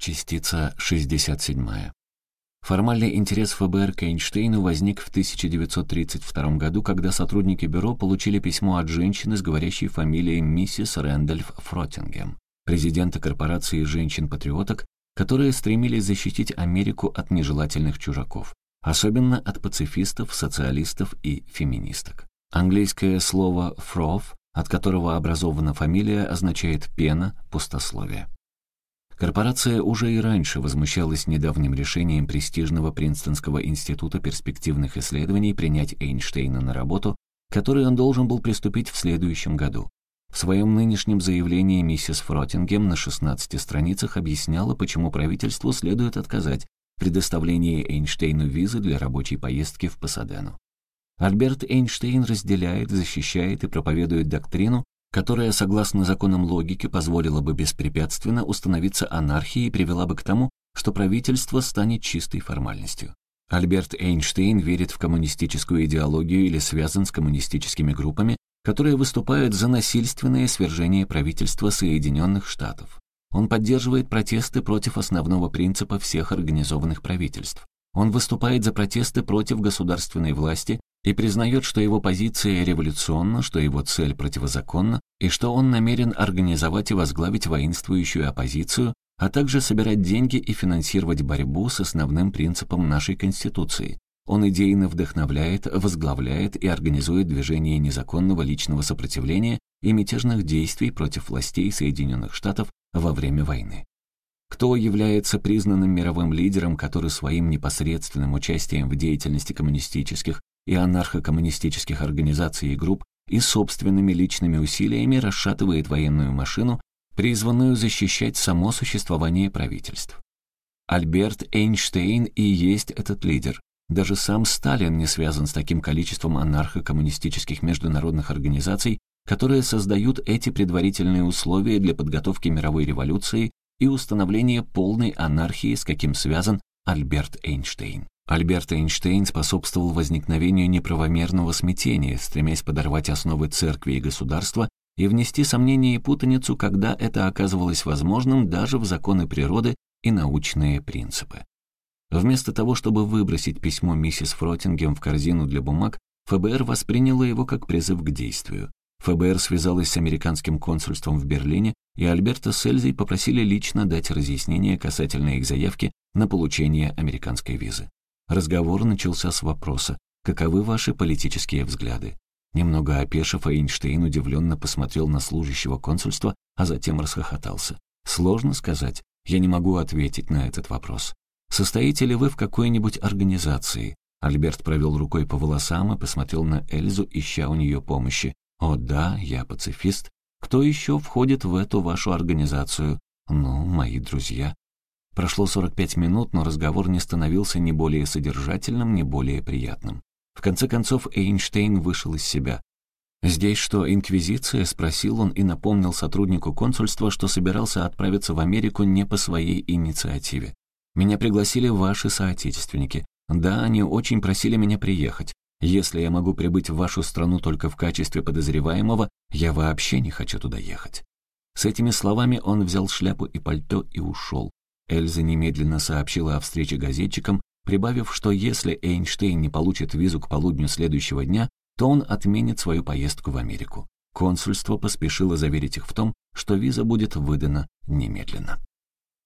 Частица 67. Формальный интерес ФБР к Эйнштейну возник в 1932 году, когда сотрудники бюро получили письмо от женщины с говорящей фамилией миссис Рэндольф Фротингем, президента корпорации женщин-патриоток, которые стремились защитить Америку от нежелательных чужаков, особенно от пацифистов, социалистов и феминисток. Английское слово «фроф», от которого образована фамилия, означает «пена», «пустословие». Корпорация уже и раньше возмущалась недавним решением престижного Принстонского института перспективных исследований принять Эйнштейна на работу, которой он должен был приступить в следующем году. В своем нынешнем заявлении миссис Фротингем на 16 страницах объясняла, почему правительству следует отказать в предоставлении Эйнштейну визы для рабочей поездки в Пасадену. Альберт Эйнштейн разделяет, защищает и проповедует доктрину, которая, согласно законам логики, позволила бы беспрепятственно установиться анархии и привела бы к тому, что правительство станет чистой формальностью. Альберт Эйнштейн верит в коммунистическую идеологию или связан с коммунистическими группами, которые выступают за насильственное свержение правительства Соединенных Штатов. Он поддерживает протесты против основного принципа всех организованных правительств. Он выступает за протесты против государственной власти и признает, что его позиция революционна, что его цель противозаконна, и что он намерен организовать и возглавить воинствующую оппозицию, а также собирать деньги и финансировать борьбу с основным принципом нашей Конституции. Он идейно вдохновляет, возглавляет и организует движение незаконного личного сопротивления и мятежных действий против властей Соединенных Штатов во время войны. Кто является признанным мировым лидером, который своим непосредственным участием в деятельности коммунистических и анархо-коммунистических организаций и групп и собственными личными усилиями расшатывает военную машину, призванную защищать само существование правительств. Альберт Эйнштейн и есть этот лидер. Даже сам Сталин не связан с таким количеством анархо-коммунистических международных организаций, которые создают эти предварительные условия для подготовки мировой революции и установления полной анархии, с каким связан Альберт Эйнштейн. Альберт Эйнштейн способствовал возникновению неправомерного смятения, стремясь подорвать основы церкви и государства и внести сомнение и путаницу, когда это оказывалось возможным даже в законы природы и научные принципы. Вместо того, чтобы выбросить письмо миссис Фротингем в корзину для бумаг, ФБР восприняло его как призыв к действию. ФБР связалось с американским консульством в Берлине, и Альберта с Эльзой попросили лично дать разъяснение касательно их заявки на получение американской визы. Разговор начался с вопроса «Каковы ваши политические взгляды?». Немного опешив, Эйнштейн удивленно посмотрел на служащего консульства, а затем расхохотался. «Сложно сказать. Я не могу ответить на этот вопрос. Состоите ли вы в какой-нибудь организации?» Альберт провел рукой по волосам и посмотрел на Эльзу, ища у нее помощи. «О да, я пацифист. Кто еще входит в эту вашу организацию?» «Ну, мои друзья». Прошло 45 минут, но разговор не становился ни более содержательным, ни более приятным. В конце концов Эйнштейн вышел из себя. «Здесь что, инквизиция?» — спросил он и напомнил сотруднику консульства, что собирался отправиться в Америку не по своей инициативе. «Меня пригласили ваши соотечественники. Да, они очень просили меня приехать. Если я могу прибыть в вашу страну только в качестве подозреваемого, я вообще не хочу туда ехать». С этими словами он взял шляпу и пальто и ушел. Эльза немедленно сообщила о встрече газетчикам, прибавив, что если Эйнштейн не получит визу к полудню следующего дня, то он отменит свою поездку в Америку. Консульство поспешило заверить их в том, что виза будет выдана немедленно.